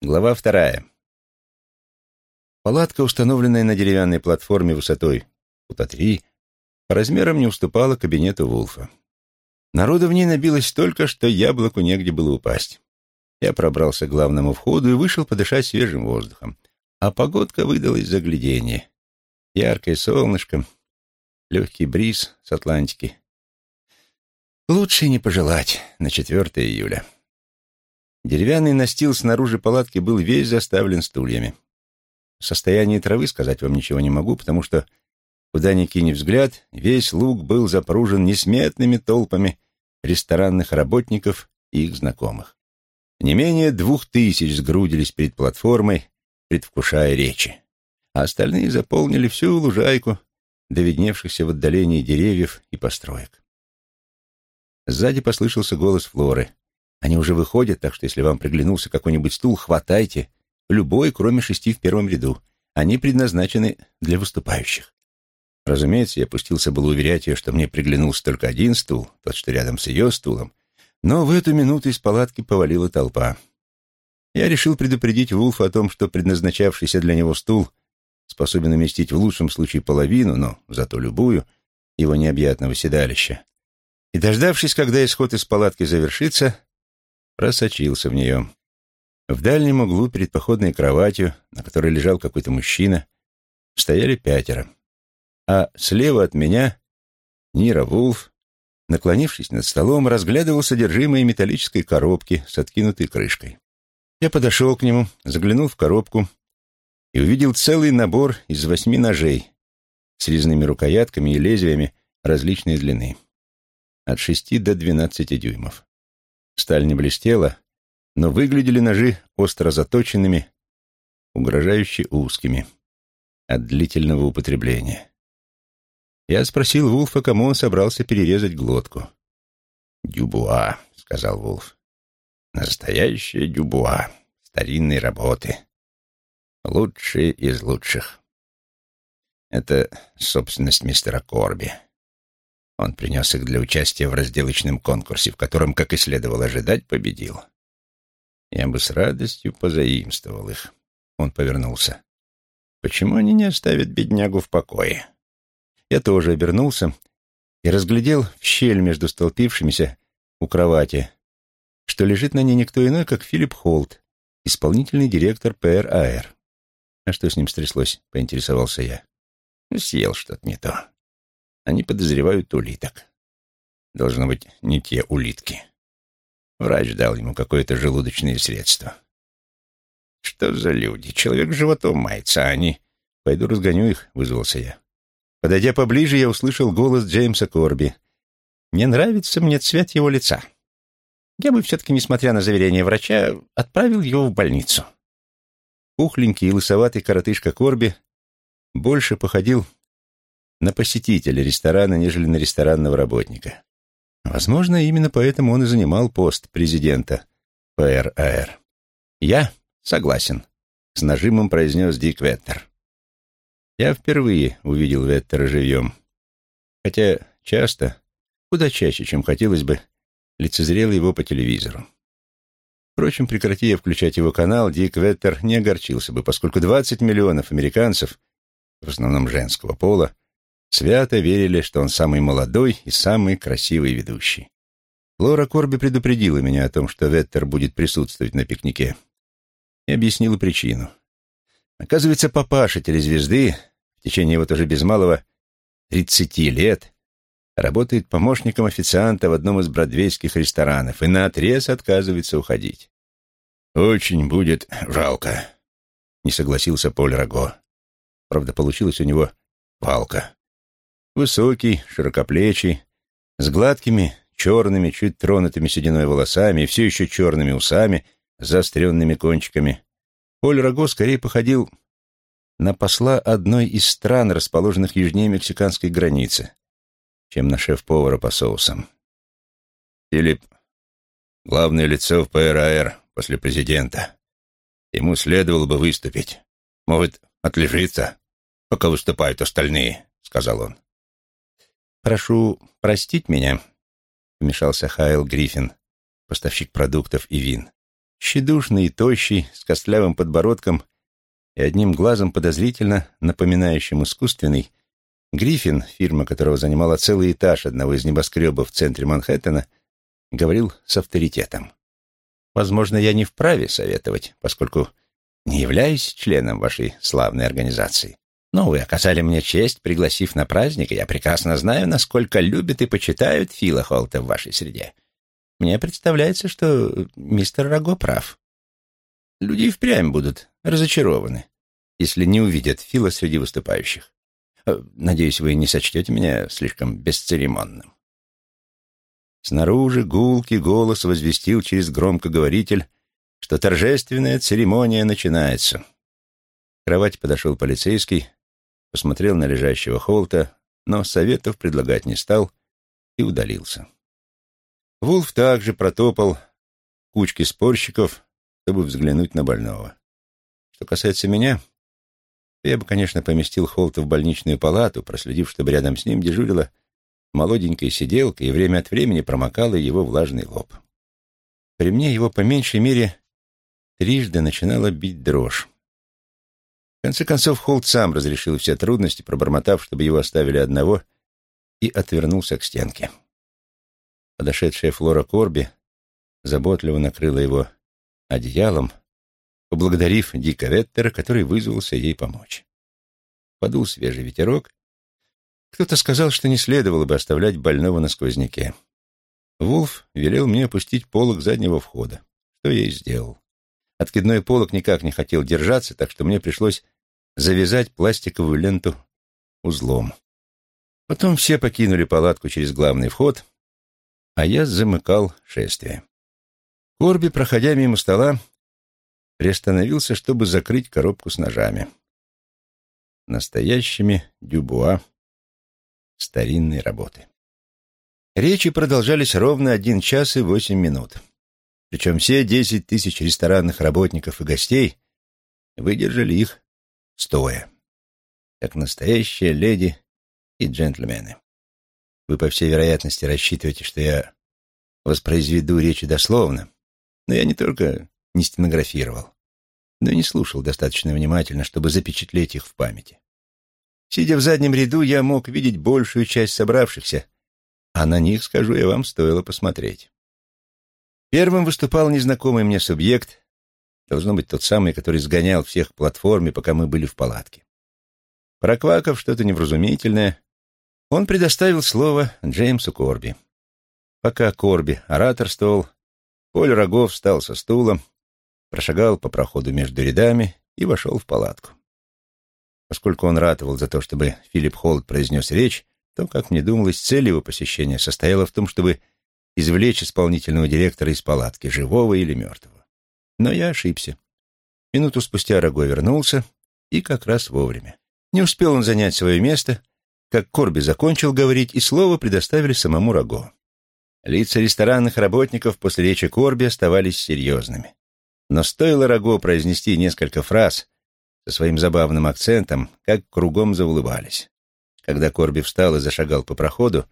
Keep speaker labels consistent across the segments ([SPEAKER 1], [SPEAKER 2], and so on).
[SPEAKER 1] Глава вторая. Палатка, установленная на деревянной платформе высотой фута три, по размерам не уступала кабинету Вулфа. Народу в ней набилось столько, что яблоку негде было упасть. Я пробрался к главному входу и вышел подышать свежим воздухом. А погодка выдалась загляденье. Яркое солнышко, легкий бриз с Атлантики. Лучше не пожелать на 4 июля. Деревянный настил снаружи палатки был весь заставлен стульями. В состоянии травы сказать вам ничего не могу, потому что, куда ни кинь взгляд, весь луг был запружен несметными толпами ресторанных работников и их знакомых. Не менее двух тысяч сгрудились перед платформой, предвкушая речи, а остальные заполнили всю лужайку до видневшихся в отдалении деревьев и построек. Сзади послышался голос Флоры. «Они уже выходят, так что если вам приглянулся какой-нибудь стул, хватайте, любой, кроме шести в первом ряду. Они предназначены для выступающих. Разумеется, я пустился было уверять ее, что мне приглянулся только один стул, тот, что рядом с ее стулом, но в эту минуту из палатки повалила толпа. Я решил предупредить Вулфа о том, что предназначавшийся для него стул способен уместить в лучшем случае половину, но зато любую, его необъятного седалища. И, дождавшись, когда исход из палатки завершится, просочился в нее. В дальнем углу перед походной кроватью, на которой лежал какой-то мужчина, стояли пятеро. А слева от меня Нира Вулф, наклонившись над столом, разглядывал содержимое металлической коробки с откинутой крышкой. Я подошел к нему, заглянул в коробку и увидел целый набор из восьми ножей с резными рукоятками и лезвиями различной длины, от шести до двенадцати дюймов. Сталь не блестела, но выглядели ножи остро заточенными, угрожающе узкими от длительного употребления. Я спросил Вулфа, кому он собрался перерезать глотку. «Дюбуа», — сказал Вулф. «Настоящее дюбуа, старинной работы. Лучшие из лучших. Это собственность мистера Корби. Он принес их для участия в разделочном конкурсе, в котором, как и следовало ожидать, победил. Я бы с радостью позаимствовал их. Он повернулся. Почему они не оставят беднягу в покое? Я тоже обернулся и разглядел в щель между столпившимися у кровати, что лежит на ней никто иной, как Филипп Холт, исполнительный директор ПРАР. А что с ним стряслось, поинтересовался я. Съел что-то не то. Они подозревают улиток. Должно быть, не те улитки. Врач дал ему какое-то желудочное средство. Что за люди? Человек животом мается, а они... Пойду разгоню их, вызвался я. Подойдя поближе, я услышал голос Джеймса Корби. «Не нравится мне цвет его лица. Я бы все-таки, несмотря на заверение врача, отправил его в больницу». Пухленький и лысоватый коротышка Корби больше походил на посетителя ресторана, нежели на ресторанного работника. Возможно, именно поэтому он и занимал пост президента ПРАР. «Я согласен», — с нажимом произнес Дик Веттер. Я впервые увидел Веттера живьем. Хотя часто, куда чаще, чем хотелось бы, лицезрел его по телевизору. Впрочем, прекрати я включать его канал, Дик Веттер не огорчился бы, поскольку 20 миллионов американцев, в основном женского пола, свято верили, что он самый молодой и самый красивый ведущий. Лора Корби предупредила меня о том, что Веттер будет присутствовать на пикнике, и объяснила причину. Оказывается, папаша телезвезды в течение вот уже без малого тридцати лет работает помощником официанта в одном из бродвейских ресторанов и наотрез отказывается уходить. «Очень будет жалко», — не согласился Поль Раго. Правда, получилось у него палка. Высокий, широкоплечий, с гладкими, черными, чуть тронутыми сединой волосами и все еще черными усами, заостренными кончиками. Поль Раго скорее походил на посла одной из стран, расположенных южнее мексиканской границы, чем на шеф-повара по соусам. Филипп — главное лицо в ПРАР после президента. Ему следовало бы выступить. Может, отлежиться, пока выступают остальные, — сказал он. «Прошу простить меня», — вмешался Хайл Гриффин, поставщик продуктов и вин. Щедушный и тощий, с костлявым подбородком и одним глазом подозрительно напоминающим искусственный, Гриффин, фирма которого занимала целый этаж одного из небоскребов в центре Манхэттена, говорил с авторитетом. «Возможно, я не вправе советовать, поскольку не являюсь членом вашей славной организации. Но вы оказали мне честь, пригласив на праздник, и я прекрасно знаю, насколько любят и почитают Фила Холта в вашей среде. Мне представляется, что мистер Раго прав. Люди и впрямь будут разочарованы, если не увидят Фила среди выступающих. Э, надеюсь, вы не сочтете меня слишком бесцеремонным. Снаружи гулкий голос возвестил через громкоговоритель, что торжественная церемония начинается. К кровати подошел полицейский, посмотрел на лежащего Холта, но советов предлагать не стал и удалился. Вулф также протопал кучки спорщиков, чтобы взглянуть на больного. Что касается меня, я бы, конечно, поместил Холта в больничную палату, проследив, чтобы рядом с ним дежурила молоденькая сиделка и время от времени промокала его влажный лоб. При мне его по меньшей мере трижды начинала бить дрожь. В конце концов, Холт сам разрешил все трудности, пробормотав, чтобы его оставили одного, и отвернулся к стенке. Подошедшая Флора Корби заботливо накрыла его одеялом, поблагодарив Дика Веттера, который вызвался ей помочь. Подул свежий ветерок. Кто-то сказал, что не следовало бы оставлять больного на сквозняке. Вулф велел мне опустить полог заднего входа, что я и сделал. Откидной полог никак не хотел держаться, так что мне пришлось завязать пластиковую ленту узлом. Потом все покинули палатку через главный вход, а я замыкал шествие. Корби, проходя мимо стола, приостановился, чтобы закрыть коробку с ножами. Настоящими дюбуа старинной работы. Речи продолжались ровно один час и восемь минут. Причем все десять тысяч ресторанных работников и гостей выдержали их стоя, как настоящие леди и джентльмены. Вы, по всей вероятности, рассчитываете, что я воспроизведу речи дословно, но я не только не стенографировал, но и не слушал достаточно внимательно, чтобы запечатлеть их в памяти. Сидя в заднем ряду, я мог видеть большую часть собравшихся, а на них, скажу я вам, стоило посмотреть. Первым выступал незнакомый мне субъект, должно быть тот самый, который сгонял всех к платформе, пока мы были в палатке. Проквакав что-то невразумительное, он предоставил слово Джеймсу Корби. Пока Корби ораторствовал, Поль Рогов встал со стула, прошагал по проходу между рядами и вошел в палатку. Поскольку он ратовал за то, чтобы Филипп Холд произнес речь, то, как мне думалось, цель его посещения состояла в том, чтобы извлечь исполнительного директора из палатки, живого или мертвого. Но я ошибся. Минуту спустя Раго вернулся, и как раз вовремя. Не успел он занять свое место, как Корби закончил говорить, и слово предоставили самому Раго. Лица ресторанных работников после речи Корби оставались серьезными. Но стоило Раго произнести несколько фраз со своим забавным акцентом, как кругом заулыбались. Когда Корби встал и зашагал по проходу,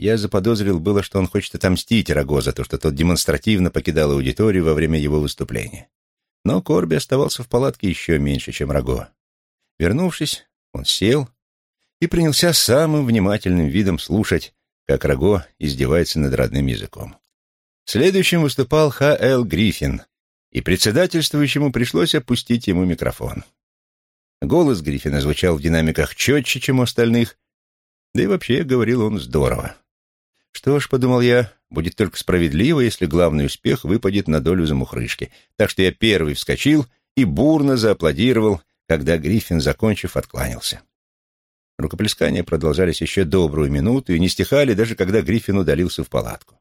[SPEAKER 1] я заподозрил было, что он хочет отомстить Раго за то, что тот демонстративно покидал аудиторию во время его выступления. Но Корби оставался в палатке еще меньше, чем Раго. Вернувшись, он сел и принялся самым внимательным видом слушать, как Раго издевается над родным языком. Следующим выступал Х.Л. Гриффин, и председательствующему пришлось опустить ему микрофон. Голос Гриффина звучал в динамиках четче, чем у остальных, да и вообще говорил он здорово. Что ж, подумал я, будет только справедливо, если главный успех выпадет на долю замухрышки. Так что я первый вскочил и бурно зааплодировал, когда Гриффин, закончив, откланялся. Рукоплескания продолжались еще добрую минуту и не стихали, даже когда Гриффин удалился в палатку.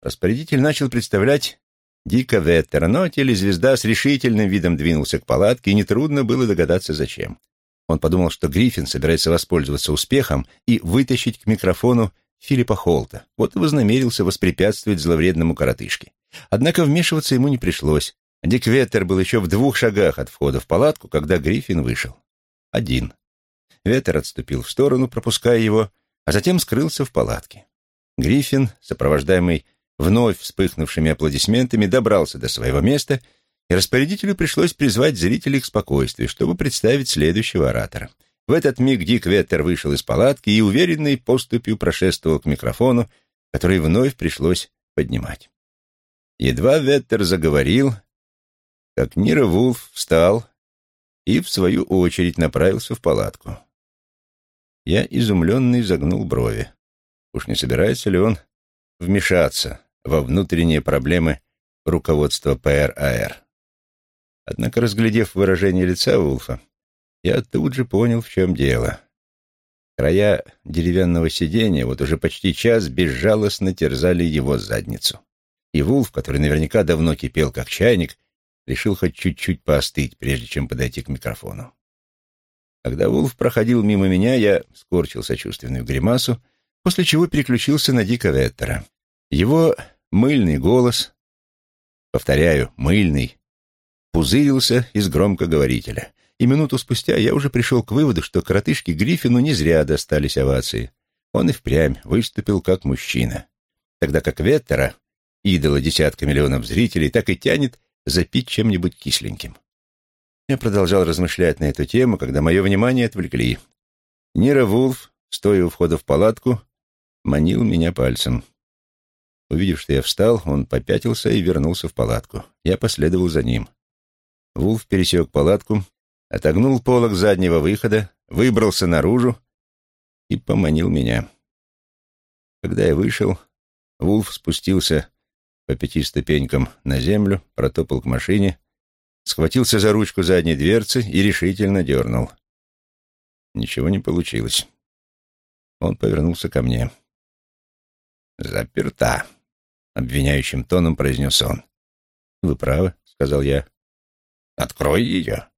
[SPEAKER 1] Распорядитель начал представлять Дика Веттера, но телезвезда с решительным видом двинулся к палатке, и нетрудно было догадаться, зачем. Он подумал, что Гриффин собирается воспользоваться успехом и вытащить к микрофону Филиппа Холта. Вот и вознамерился воспрепятствовать зловредному коротышке. Однако вмешиваться ему не пришлось. Дик Веттер был еще в двух шагах от входа в палатку, когда Гриффин вышел. Один. Веттер отступил в сторону, пропуская его, а затем скрылся в палатке. Гриффин, сопровождаемый вновь вспыхнувшими аплодисментами добрался до своего места, и распорядителю пришлось призвать зрителей к спокойствию, чтобы представить следующего оратора. В этот миг Дик Веттер вышел из палатки и уверенной поступью прошествовал к микрофону, который вновь пришлось поднимать. Едва Веттер заговорил, как Нира Вулф встал и, в свою очередь, направился в палатку. Я изумленно изогнул брови. Уж не собирается ли он вмешаться во внутренние проблемы руководства ПРАР? Однако, разглядев выражение лица Вулфа, я тут же понял, в чем дело. Края деревянного сиденья вот уже почти час безжалостно терзали его задницу. И Вулф, который наверняка давно кипел как чайник, решил хоть чуть-чуть поостыть, прежде чем подойти к микрофону. Когда Вулф проходил мимо меня, я скорчил сочувственную гримасу, после чего переключился на Дика Веттера. Его мыльный голос, повторяю, мыльный, пузырился из громкоговорителя и минуту спустя я уже пришел к выводу, что коротышке Гриффину не зря достались овации. Он и впрямь выступил как мужчина. Тогда как Веттера, идола десятка миллионов зрителей, так и тянет запить чем-нибудь кисленьким. Я продолжал размышлять на эту тему, когда мое внимание отвлекли. Нира Вулф, стоя у входа в палатку, манил меня пальцем. Увидев, что я встал, он попятился и вернулся в палатку. Я последовал за ним. Вулф пересек палатку отогнул полог заднего выхода, выбрался наружу и поманил меня. Когда я вышел, Вулф спустился по пяти ступенькам на землю, протопал к машине, схватился за ручку задней дверцы и решительно дернул. Ничего не получилось. Он повернулся ко мне. «Заперта», — обвиняющим тоном произнес он. «Вы правы», — сказал я. «Открой ее».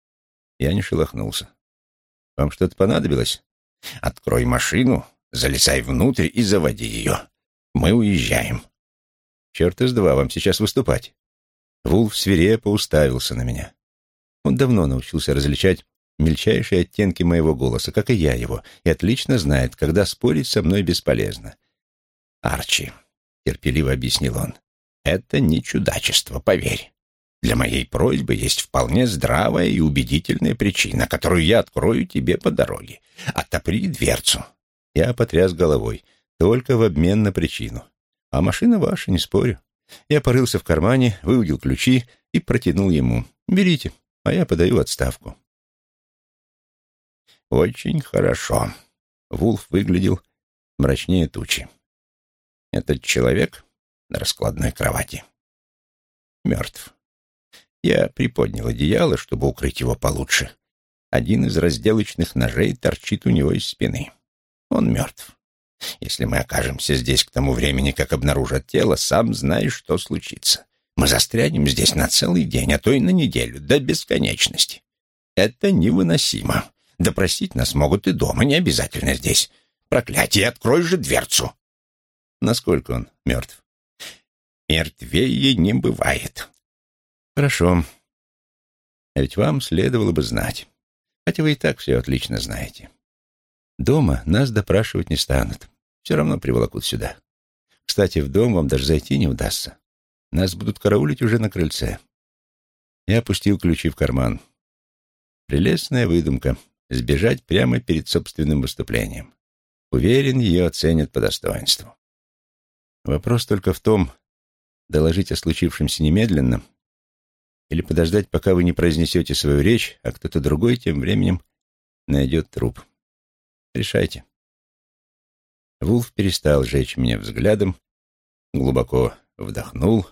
[SPEAKER 1] Я не шелохнулся. «Вам что-то понадобилось?» «Открой машину, залезай внутрь и заводи ее. Мы уезжаем». «Черт из два, вам сейчас выступать». Вулф свирепо уставился на меня. Он давно научился различать мельчайшие оттенки моего голоса, как и я его, и отлично знает, когда спорить со мной бесполезно. «Арчи», — терпеливо объяснил он, — «это не чудачество, поверь. Для моей просьбы есть вполне здравая и убедительная причина, которую я открою тебе по дороге. Отопри дверцу. Я потряс головой. Только в обмен на причину. А машина ваша, не спорю. Я порылся в кармане, выудил ключи и протянул ему. Берите, а я подаю отставку. Очень хорошо. Вулф выглядел мрачнее тучи. Этот человек на раскладной кровати мертв. Я приподнял одеяло, чтобы укрыть его получше. Один из разделочных ножей торчит у него из спины. Он мертв. Если мы окажемся здесь к тому времени, как обнаружат тело, сам знаешь, что случится. Мы застрянем здесь на целый день, а то и на неделю, до бесконечности. Это невыносимо. Допросить нас могут и дома, не обязательно здесь. Проклятие, открой же дверцу. Насколько он мертв? Мертвее не бывает. Хорошо. А ведь вам следовало бы знать. Хотя вы и так все отлично знаете. Дома нас допрашивать не станут. Все равно приволокут сюда. Кстати, в дом вам даже зайти не удастся. Нас будут караулить уже на крыльце. Я опустил ключи в карман. Прелестная выдумка — сбежать прямо перед собственным выступлением. Уверен, ее оценят по достоинству. Вопрос только в том, доложить о случившемся немедленно или подождать, пока вы не произнесете свою речь, а кто-то другой тем временем найдет труп. Решайте. Вулф перестал жечь меня взглядом, глубоко вдохнул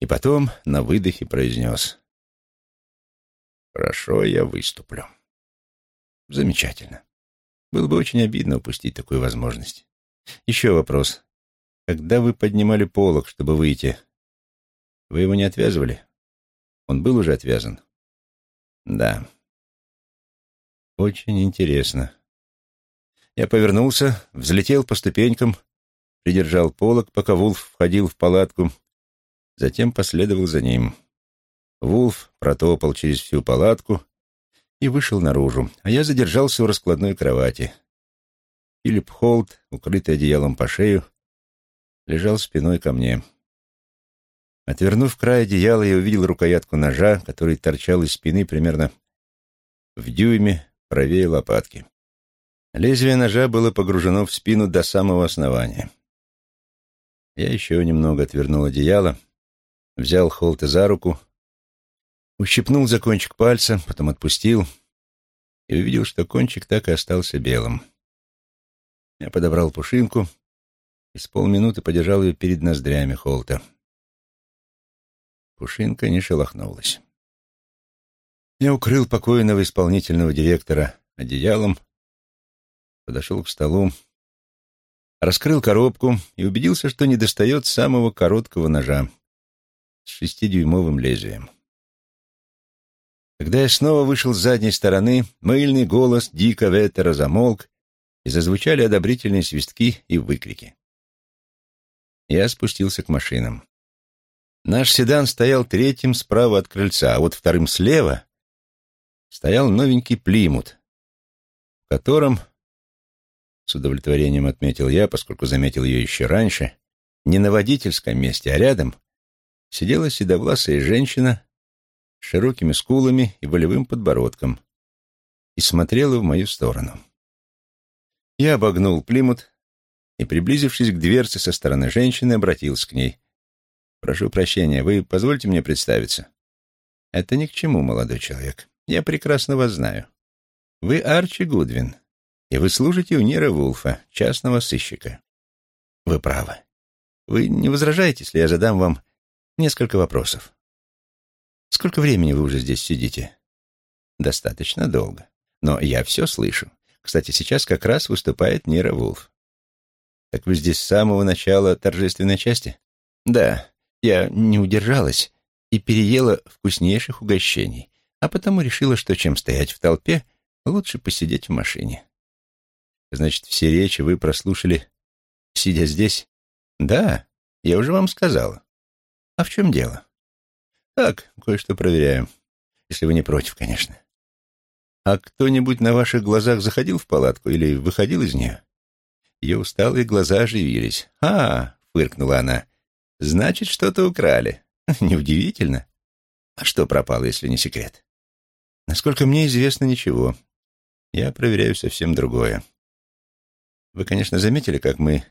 [SPEAKER 1] и потом на выдохе произнес. «Хорошо, я выступлю». «Замечательно. Было бы очень обидно упустить такую возможность. Еще вопрос. Когда вы поднимали полог, чтобы выйти, вы его не отвязывали?» Он был уже отвязан? Да. Очень интересно. Я повернулся, взлетел по ступенькам, придержал полок, пока Вулф входил в палатку, затем последовал за ним. Вулф протопал через всю палатку и вышел наружу, а я задержался у раскладной кровати. Филипп Холт, укрытый одеялом по шею, лежал спиной ко мне. Отвернув край одеяла, я увидел рукоятку ножа, который торчал из спины примерно в дюйме правее лопатки. Лезвие ножа было погружено в спину до самого основания. Я еще немного отвернул одеяло, взял Холта за руку, ущипнул за кончик пальца, потом отпустил и увидел, что кончик так и остался белым. Я подобрал пушинку и с полминуты подержал ее перед ноздрями Холта. Пушинка не шелохнулась. Я укрыл покойного исполнительного директора одеялом, подошел к столу, раскрыл коробку и убедился, что не достает самого короткого ножа с шестидюймовым лезвием. Когда я снова вышел с задней стороны, мыльный голос Дика Веттера замолк, и зазвучали одобрительные свистки и выкрики. Я спустился к машинам. Наш седан стоял третьим справа от крыльца, а вот вторым слева стоял новенький Плимут, в котором, с удовлетворением отметил я, поскольку заметил ее еще раньше, не на водительском месте, а рядом сидела седовласая женщина с широкими скулами и волевым подбородком и смотрела в мою сторону. Я обогнул Плимут и, приблизившись к дверце со стороны женщины, обратился к ней. «Прошу прощения, вы позвольте мне представиться?» «Это ни к чему, молодой человек. Я прекрасно вас знаю. Вы Арчи Гудвин, и вы служите у Нира Вулфа, частного сыщика. Вы правы. Вы не возражаете, если я задам вам несколько вопросов? Сколько времени вы уже здесь сидите? Достаточно долго. Но я все слышу. Кстати, сейчас как раз выступает Нира Вулф. Так вы здесь с самого начала торжественной части? Да, я не удержалась и переела вкуснейших угощений, а потому решила, что чем стоять в толпе, лучше посидеть в машине. Значит, все речи вы прослушали, сидя здесь? Да, я уже вам сказала. А в чем дело? Так, кое-что проверяю. Если вы не против, конечно. «А кто-нибудь на ваших глазах заходил в палатку или выходил из нее?» Ее усталые глаза оживились. «А!» — фыркнула она. «Значит, что-то украли. Неудивительно. А что пропало, если не секрет?» «Насколько мне известно, ничего. Я проверяю совсем другое. Вы, конечно, заметили, как мы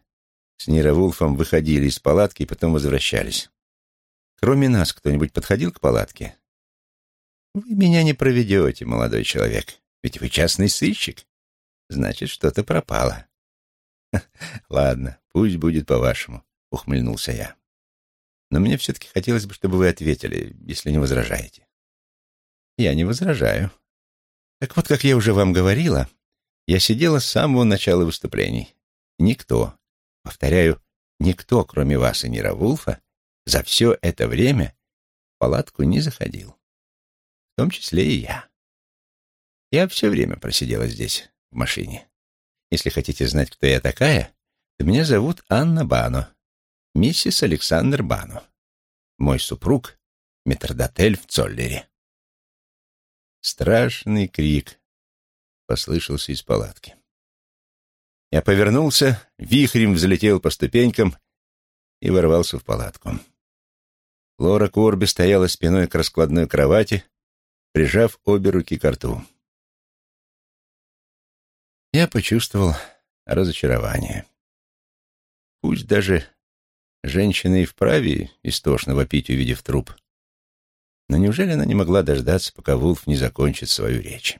[SPEAKER 1] с Нира выходили из палатки и потом возвращались. Кроме нас, кто-нибудь подходил к палатке?» Вы меня не проведете, молодой человек, ведь вы частный сыщик. Значит, что-то пропало. Ладно, пусть будет по-вашему, ухмыльнулся я. Но мне все-таки хотелось бы, чтобы вы ответили, если не возражаете. Я не возражаю. Так вот, как я уже вам говорила, я сидела с самого начала выступлений. Никто, повторяю, никто, кроме вас и Нира Вулфа, за все это время в палатку не заходил в том числе и я. Я все время просидела здесь, в машине. Если хотите знать, кто я такая, то меня зовут Анна Бано, миссис Александр Бано. Мой супруг — метрдотель в Цоллере. Страшный крик послышался из палатки. Я повернулся, вихрем взлетел по ступенькам и ворвался в палатку. Лора Корби стояла спиной к раскладной кровати, прижав обе руки к рту. Я почувствовал разочарование. Пусть даже женщина и вправе истошно вопить, увидев труп. Но неужели она не могла дождаться, пока Вулф не закончит свою речь?